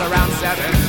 around seven.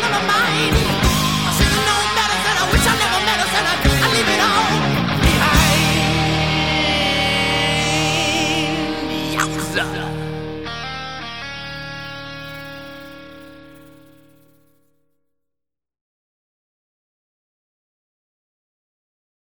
down on.